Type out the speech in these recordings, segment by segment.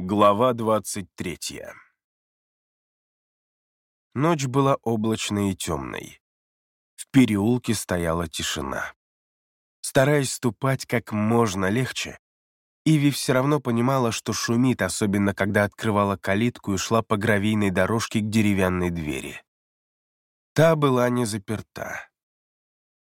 Глава 23 Ночь была облачной и темной. В переулке стояла тишина. Стараясь ступать как можно легче, Иви все равно понимала, что шумит, особенно когда открывала калитку и шла по гравийной дорожке к деревянной двери. Та была не заперта.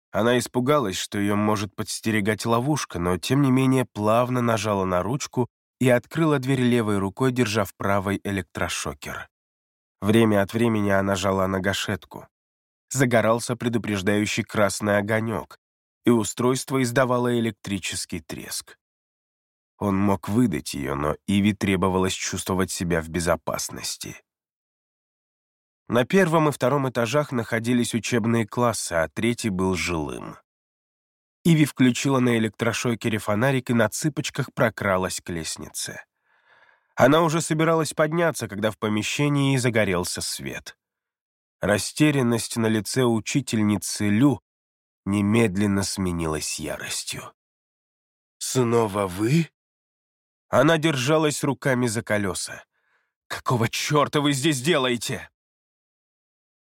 Она испугалась, что ее может подстерегать ловушка, но тем не менее плавно нажала на ручку и открыла дверь левой рукой, держа в правой электрошокер. Время от времени она жала на гашетку. Загорался предупреждающий красный огонек, и устройство издавало электрический треск. Он мог выдать ее, но Иви требовалось чувствовать себя в безопасности. На первом и втором этажах находились учебные классы, а третий был жилым. Иви включила на электрошокере фонарик и на цыпочках прокралась к лестнице. Она уже собиралась подняться, когда в помещении загорелся свет. Растерянность на лице учительницы Лю немедленно сменилась яростью. «Снова вы?» Она держалась руками за колеса. «Какого черта вы здесь делаете?»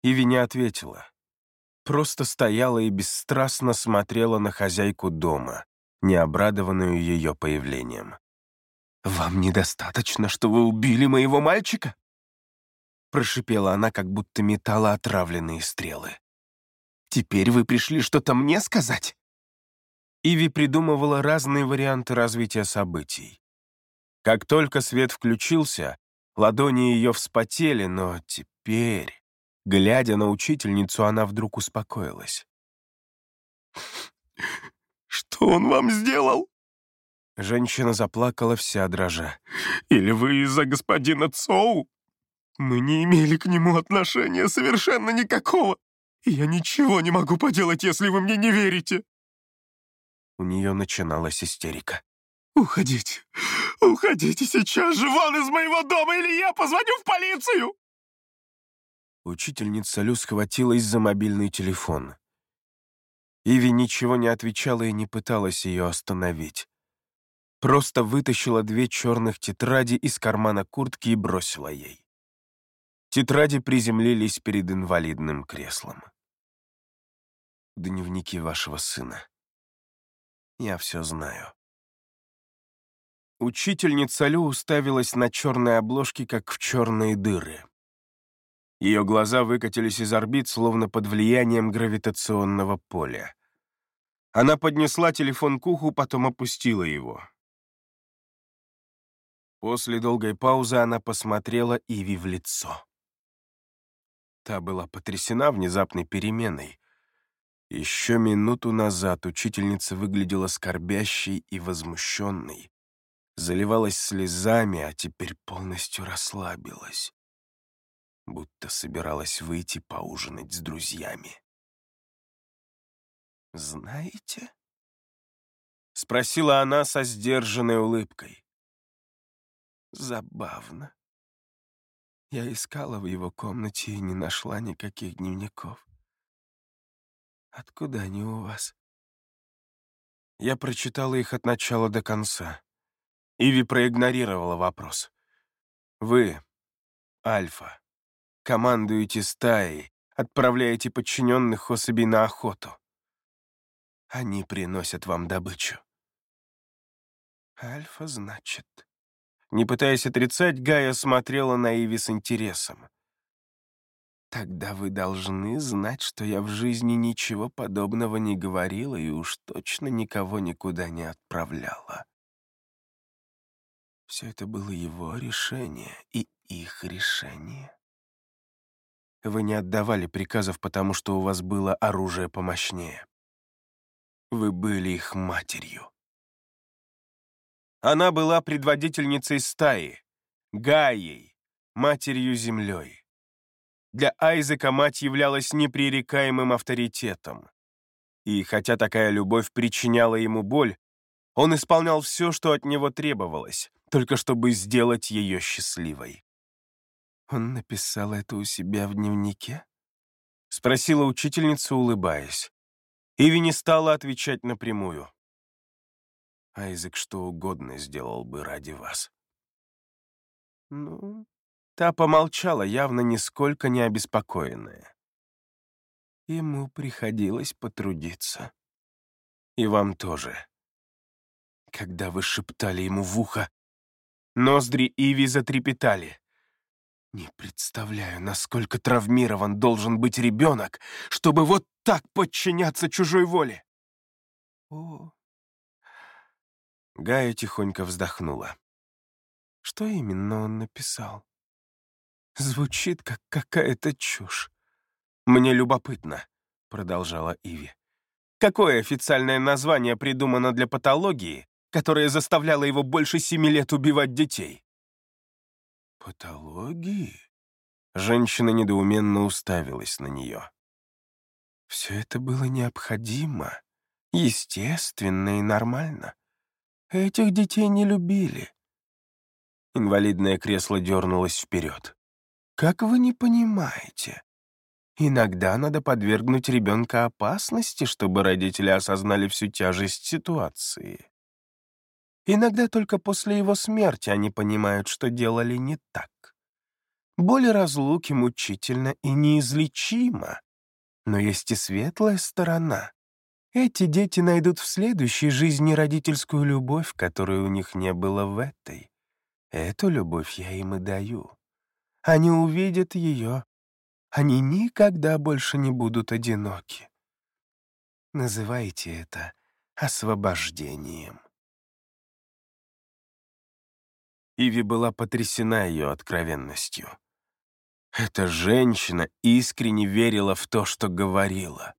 Иви не ответила. Просто стояла и бесстрастно смотрела на хозяйку дома, не обрадованную ее появлением. «Вам недостаточно, что вы убили моего мальчика?» Прошипела она, как будто метала отравленные стрелы. «Теперь вы пришли что-то мне сказать?» Иви придумывала разные варианты развития событий. Как только свет включился, ладони ее вспотели, но теперь, глядя на учительницу, она вдруг успокоилась. «Что он вам сделал?» Женщина заплакала вся дрожа. «Или вы из-за господина Цоу? Мы не имели к нему отношения совершенно никакого. Я ничего не могу поделать, если вы мне не верите». У нее начиналась истерика. «Уходите! Уходите сейчас же вон из моего дома, или я позвоню в полицию!» Учительница Лю схватилась за мобильный телефон. Иви ничего не отвечала и не пыталась ее остановить. Просто вытащила две черных тетради из кармана куртки и бросила ей. Тетради приземлились перед инвалидным креслом. Дневники вашего сына. Я все знаю. Учительница Лю уставилась на черные обложки, как в черные дыры. Ее глаза выкатились из орбит, словно под влиянием гравитационного поля. Она поднесла телефон к уху, потом опустила его. После долгой паузы она посмотрела Иви в лицо. Та была потрясена внезапной переменой. Еще минуту назад учительница выглядела скорбящей и возмущенной, заливалась слезами, а теперь полностью расслабилась, будто собиралась выйти поужинать с друзьями. «Знаете?» — спросила она со сдержанной улыбкой. Забавно. Я искала в его комнате и не нашла никаких дневников. Откуда они у вас? Я прочитала их от начала до конца. Иви проигнорировала вопрос. Вы, Альфа, командуете стаей, отправляете подчиненных особей на охоту. Они приносят вам добычу. Альфа, значит. Не пытаясь отрицать, Гая смотрела на Иви с интересом. «Тогда вы должны знать, что я в жизни ничего подобного не говорила и уж точно никого никуда не отправляла. Все это было его решение и их решение. Вы не отдавали приказов, потому что у вас было оружие помощнее. Вы были их матерью. Она была предводительницей стаи, Гаей, матерью-землей. Для Айзека мать являлась непререкаемым авторитетом. И хотя такая любовь причиняла ему боль, он исполнял все, что от него требовалось, только чтобы сделать ее счастливой. «Он написал это у себя в дневнике?» — спросила учительница, улыбаясь. Иви не стала отвечать напрямую. Айзек что угодно сделал бы ради вас. Ну, та помолчала, явно нисколько не обеспокоенная. Ему приходилось потрудиться. И вам тоже. Когда вы шептали ему в ухо, ноздри Иви затрепетали. Не представляю, насколько травмирован должен быть ребенок, чтобы вот так подчиняться чужой воле. О. Гая тихонько вздохнула. Что именно он написал? Звучит, как какая-то чушь. Мне любопытно, продолжала Иви. Какое официальное название придумано для патологии, которая заставляла его больше семи лет убивать детей. «Патологии?» Женщина недоуменно уставилась на нее. Все это было необходимо, естественно и нормально. Этих детей не любили. Инвалидное кресло дернулось вперед. «Как вы не понимаете? Иногда надо подвергнуть ребенка опасности, чтобы родители осознали всю тяжесть ситуации. Иногда только после его смерти они понимают, что делали не так. Боль разлуки мучительна и неизлечима. Но есть и светлая сторона. Эти дети найдут в следующей жизни родительскую любовь, которой у них не было в этой. Эту любовь я им и даю. Они увидят ее. Они никогда больше не будут одиноки. Называйте это освобождением. Иви была потрясена ее откровенностью. Эта женщина искренне верила в то, что говорила.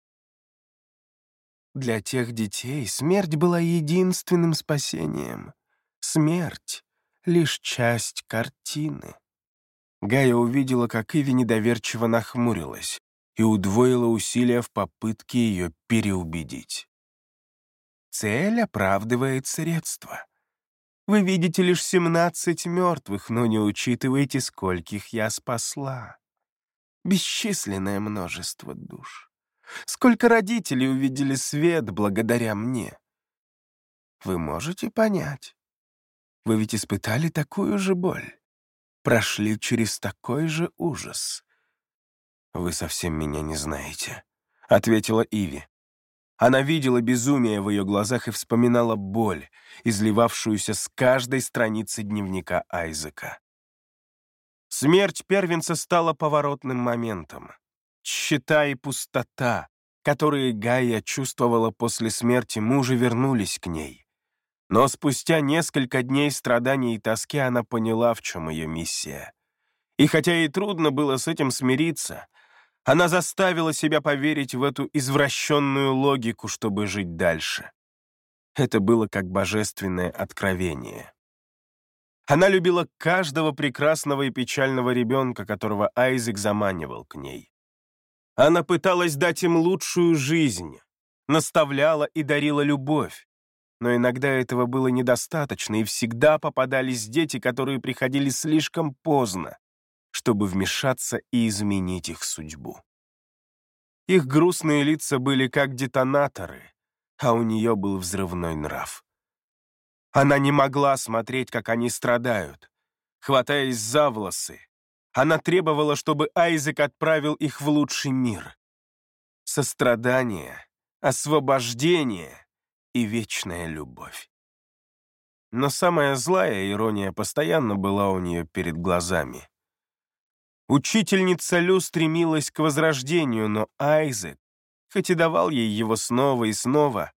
Для тех детей смерть была единственным спасением. Смерть — лишь часть картины. Гая увидела, как Иви недоверчиво нахмурилась и удвоила усилия в попытке ее переубедить. Цель оправдывает средства. Вы видите лишь семнадцать мертвых, но не учитываете, скольких я спасла. Бесчисленное множество душ. Сколько родителей увидели свет благодаря мне. Вы можете понять? Вы ведь испытали такую же боль. Прошли через такой же ужас. «Вы совсем меня не знаете», — ответила Иви. Она видела безумие в ее глазах и вспоминала боль, изливавшуюся с каждой страницы дневника Айзека. Смерть первенца стала поворотным моментом. Тщета и пустота, которые Гая чувствовала после смерти мужа, вернулись к ней. Но спустя несколько дней страданий и тоски она поняла, в чем ее миссия. И хотя ей трудно было с этим смириться, она заставила себя поверить в эту извращенную логику, чтобы жить дальше. Это было как божественное откровение. Она любила каждого прекрасного и печального ребенка, которого Айзек заманивал к ней. Она пыталась дать им лучшую жизнь, наставляла и дарила любовь. Но иногда этого было недостаточно, и всегда попадались дети, которые приходили слишком поздно, чтобы вмешаться и изменить их судьбу. Их грустные лица были как детонаторы, а у нее был взрывной нрав. Она не могла смотреть, как они страдают. Хватаясь за волосы, она требовала, чтобы Айзек отправил их в лучший мир. Сострадание, освобождение и вечная любовь. Но самая злая ирония постоянно была у нее перед глазами. Учительница Лю стремилась к возрождению, но Айзек, хоть и давал ей его снова и снова,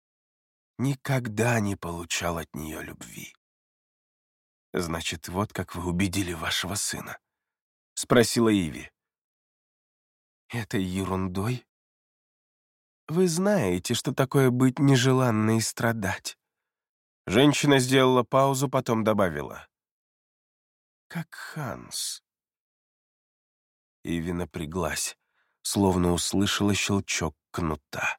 никогда не получал от нее любви. «Значит, вот как вы убедили вашего сына?» — спросила Иви. «Этой ерундой? Вы знаете, что такое быть нежеланной и страдать?» Женщина сделала паузу, потом добавила. «Как Ханс. Иви напряглась, словно услышала щелчок кнута.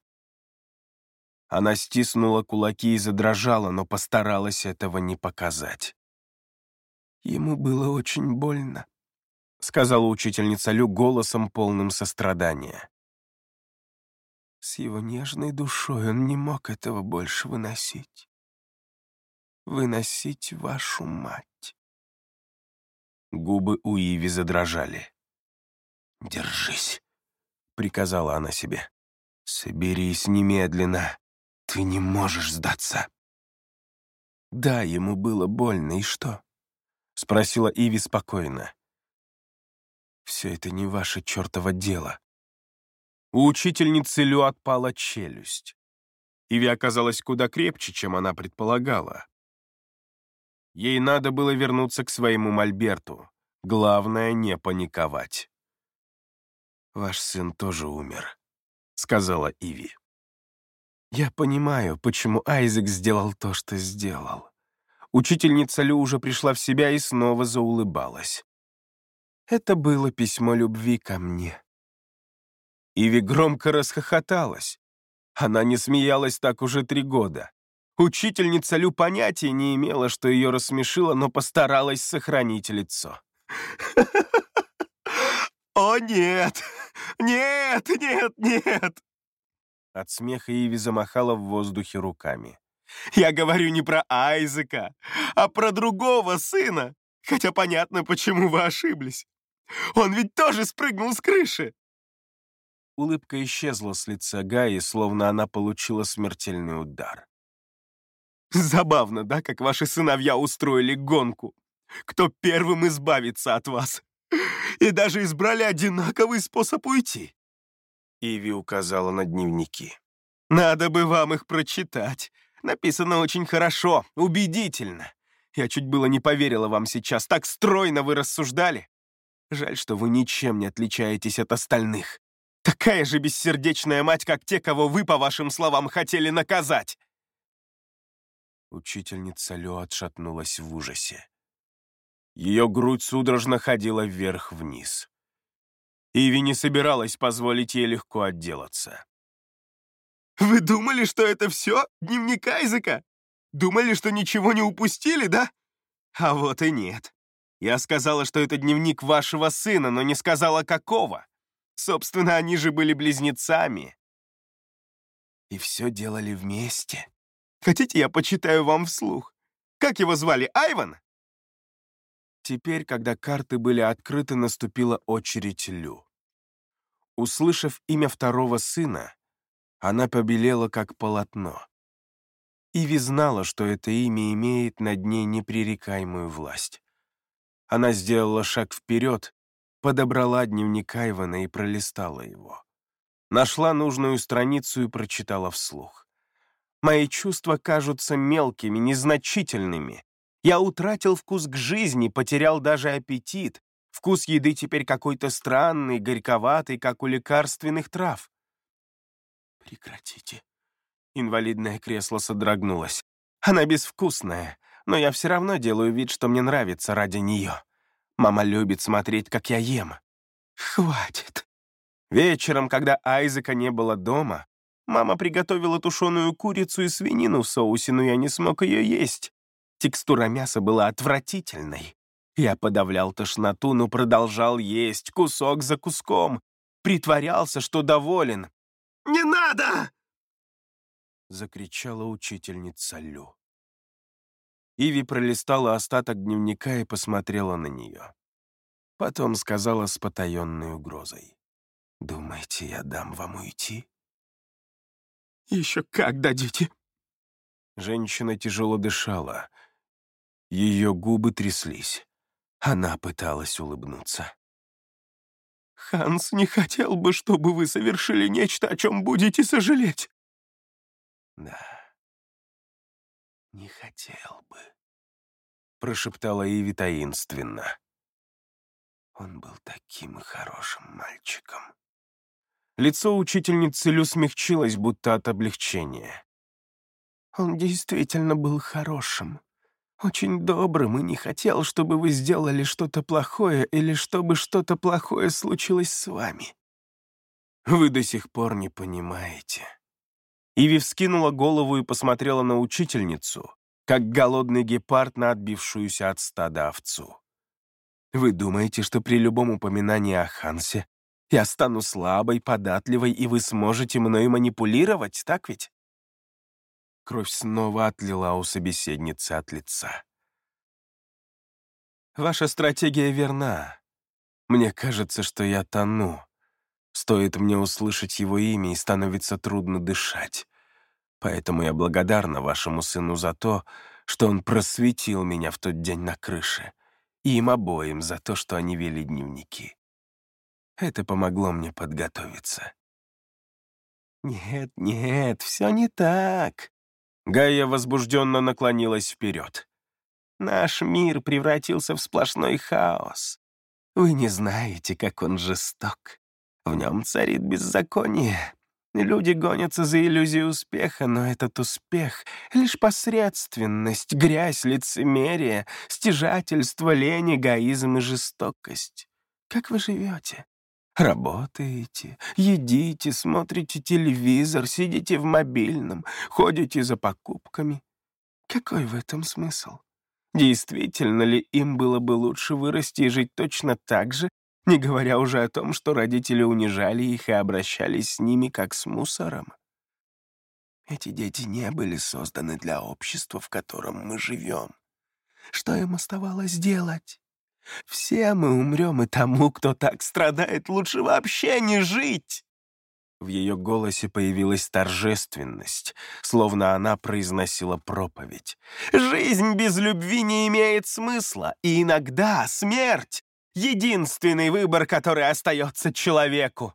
Она стиснула кулаки и задрожала, но постаралась этого не показать. «Ему было очень больно», — сказала учительница Лю голосом, полным сострадания. С его нежной душой он не мог этого больше выносить. Выносить вашу мать. Губы у Иви задрожали. «Держись», — приказала она себе. «Соберись немедленно. Ты не можешь сдаться». Да, ему было больно, и что? Спросила Иви спокойно. Все это не ваше чертово дело. У учительницы Лю отпала челюсть. Иви оказалась куда крепче, чем она предполагала. Ей надо было вернуться к своему мольберту. Главное — не паниковать. «Ваш сын тоже умер», — сказала Иви. Я понимаю, почему Айзек сделал то, что сделал. Учительница Лю уже пришла в себя и снова заулыбалась. Это было письмо любви ко мне. Иви громко расхохоталась. Она не смеялась так уже три года. Учительница Лю понятия не имела, что ее рассмешило, но постаралась сохранить лицо. «О, нет! Нет, нет, нет!» От смеха Иви замахала в воздухе руками. «Я говорю не про Айзека, а про другого сына. Хотя понятно, почему вы ошиблись. Он ведь тоже спрыгнул с крыши!» Улыбка исчезла с лица Гаи, словно она получила смертельный удар. «Забавно, да, как ваши сыновья устроили гонку? Кто первым избавится от вас? И даже избрали одинаковый способ уйти. Иви указала на дневники. «Надо бы вам их прочитать. Написано очень хорошо, убедительно. Я чуть было не поверила вам сейчас, так стройно вы рассуждали. Жаль, что вы ничем не отличаетесь от остальных. Такая же бессердечная мать, как те, кого вы, по вашим словам, хотели наказать!» Учительница Лё отшатнулась в ужасе. Ее грудь судорожно ходила вверх-вниз. Иви не собиралась позволить ей легко отделаться. «Вы думали, что это все? Дневник Айзека? Думали, что ничего не упустили, да? А вот и нет. Я сказала, что это дневник вашего сына, но не сказала, какого. Собственно, они же были близнецами. И все делали вместе. Хотите, я почитаю вам вслух? Как его звали, Айван? Теперь, когда карты были открыты, наступила очередь Лю. Услышав имя второго сына, она побелела, как полотно. Иви знала, что это имя имеет над ней непререкаемую власть. Она сделала шаг вперед, подобрала дневник Айвана и пролистала его. Нашла нужную страницу и прочитала вслух. «Мои чувства кажутся мелкими, незначительными, я утратил вкус к жизни, потерял даже аппетит. Вкус еды теперь какой-то странный, горьковатый, как у лекарственных трав. Прекратите. Инвалидное кресло содрогнулось. Она безвкусная, но я все равно делаю вид, что мне нравится ради нее. Мама любит смотреть, как я ем. Хватит. Вечером, когда Айзека не было дома, мама приготовила тушеную курицу и свинину в соусе, но я не смог ее есть. Текстура мяса была отвратительной. Я подавлял тошноту, но продолжал есть кусок за куском. Притворялся, что доволен. «Не надо!» — закричала учительница Лю. Иви пролистала остаток дневника и посмотрела на нее. Потом сказала с потаенной угрозой. «Думаете, я дам вам уйти?» «Еще как дадите!» Женщина тяжело дышала. Ее губы тряслись. Она пыталась улыбнуться. «Ханс не хотел бы, чтобы вы совершили нечто, о чем будете сожалеть». «Да, не хотел бы», — прошептала Иви таинственно. Он был таким хорошим мальчиком. Лицо учительницы Лю смягчилось, будто от облегчения. Он действительно был хорошим очень добрым и не хотел, чтобы вы сделали что-то плохое или чтобы что-то плохое случилось с вами. Вы до сих пор не понимаете. Иви вскинула голову и посмотрела на учительницу, как голодный гепард на отбившуюся от стада овцу. Вы думаете, что при любом упоминании о Хансе я стану слабой, податливой, и вы сможете мной манипулировать, так ведь? Кровь снова отлила у собеседницы от лица. Ваша стратегия верна. Мне кажется, что я тону. Стоит мне услышать его имя, и становится трудно дышать. Поэтому я благодарна вашему сыну за то, что он просветил меня в тот день на крыше, и им обоим за то, что они вели дневники. Это помогло мне подготовиться. «Нет, нет, все не так». Гая возбужденно наклонилась вперед. «Наш мир превратился в сплошной хаос. Вы не знаете, как он жесток. В нем царит беззаконие. Люди гонятся за иллюзией успеха, но этот успех — лишь посредственность, грязь, лицемерие, стяжательство, лень, эгоизм и жестокость. Как вы живете? Работаете, едите, смотрите телевизор, сидите в мобильном, ходите за покупками. Какой в этом смысл? Действительно ли им было бы лучше вырасти и жить точно так же, не говоря уже о том, что родители унижали их и обращались с ними как с мусором? Эти дети не были созданы для общества, в котором мы живем. Что им оставалось делать? Все мы умрем, и тому, кто так страдает, лучше вообще не жить!» В ее голосе появилась торжественность, словно она произносила проповедь. «Жизнь без любви не имеет смысла, и иногда смерть — единственный выбор, который остается человеку!»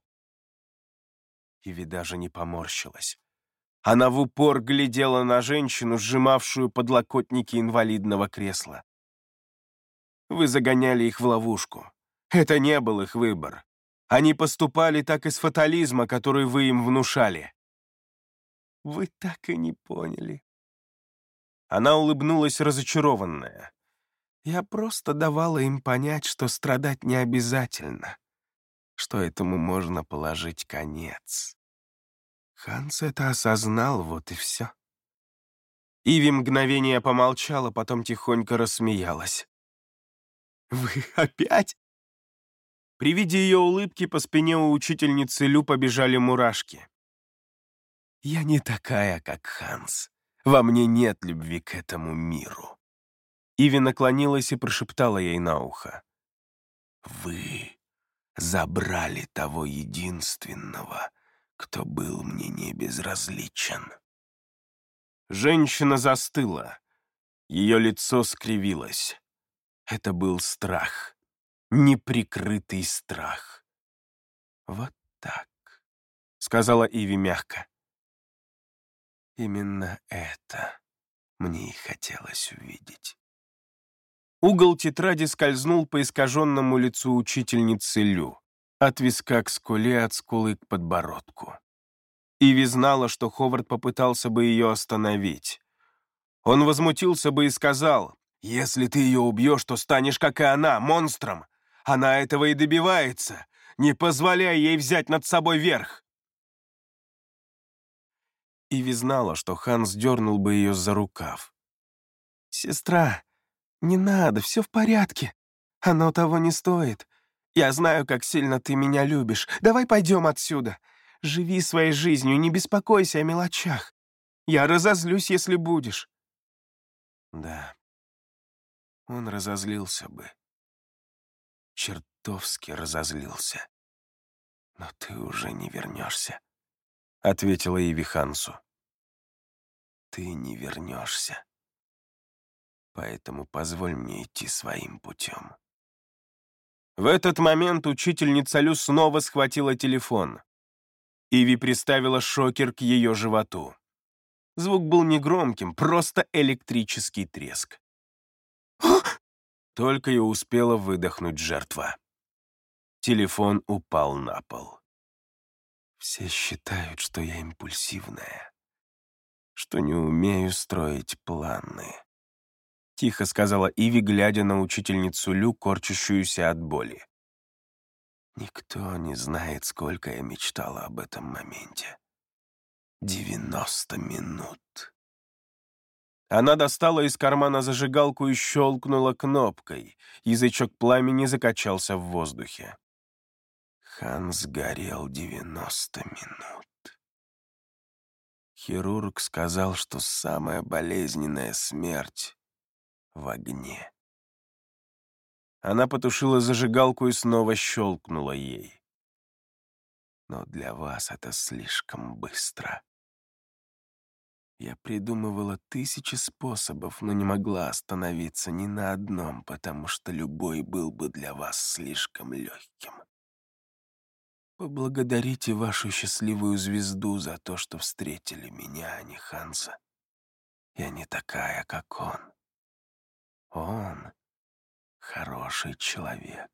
Иви даже не поморщилась. Она в упор глядела на женщину, сжимавшую подлокотники инвалидного кресла. Вы загоняли их в ловушку. Это не был их выбор. Они поступали так из фатализма, который вы им внушали. Вы так и не поняли. Она улыбнулась разочарованная. Я просто давала им понять, что страдать не обязательно, что этому можно положить конец. Ханс это осознал, вот и все. Иви мгновение помолчала, потом тихонько рассмеялась. «Вы опять?» При виде ее улыбки по спине у учительницы Лю побежали мурашки. «Я не такая, как Ханс. Во мне нет любви к этому миру». Иви наклонилась и прошептала ей на ухо. «Вы забрали того единственного, кто был мне не безразличен». Женщина застыла. Ее лицо скривилось. Это был страх. Неприкрытый страх. «Вот так», — сказала Иви мягко. «Именно это мне и хотелось увидеть». Угол тетради скользнул по искаженному лицу учительницы Лю, от виска к скуле, от скулы к подбородку. Иви знала, что Ховард попытался бы ее остановить. Он возмутился бы и сказал, если ты ее убьешь, то станешь, как и она, монстром. Она этого и добивается. Не позволяй ей взять над собой верх. Иви знала, что Ханс дернул бы ее за рукав. «Сестра, не надо, все в порядке. Оно того не стоит. Я знаю, как сильно ты меня любишь. Давай пойдем отсюда. Живи своей жизнью, не беспокойся о мелочах. Я разозлюсь, если будешь». «Да, он разозлился бы. Чертовски разозлился. «Но ты уже не вернешься», — ответила Иви Хансу. «Ты не вернешься. Поэтому позволь мне идти своим путем». В этот момент учительница Лю снова схватила телефон. Иви приставила шокер к ее животу. Звук был негромким, просто электрический треск. Только и успела выдохнуть жертва. Телефон упал на пол. Все считают, что я импульсивная, что не умею строить планы. Тихо сказала Иви, глядя на учительницу Лю, корчащуюся от боли. Никто не знает, сколько я мечтала об этом моменте. Девяносто минут. Она достала из кармана зажигалку и щелкнула кнопкой. Язычок пламени закачался в воздухе. Ханс горел 90 минут. Хирург сказал, что самая болезненная смерть в огне. Она потушила зажигалку и снова щелкнула ей. Но для вас это слишком быстро. Я придумывала тысячи способов, но не могла остановиться ни на одном, потому что любой был бы для вас слишком легким. Поблагодарите вашу счастливую звезду за то, что встретили меня, а не Ханса. Я не такая, как он. Он хороший человек,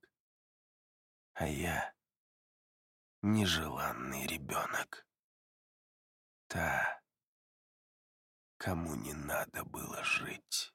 а я нежеланный ребенок. Та, кому не надо было жить.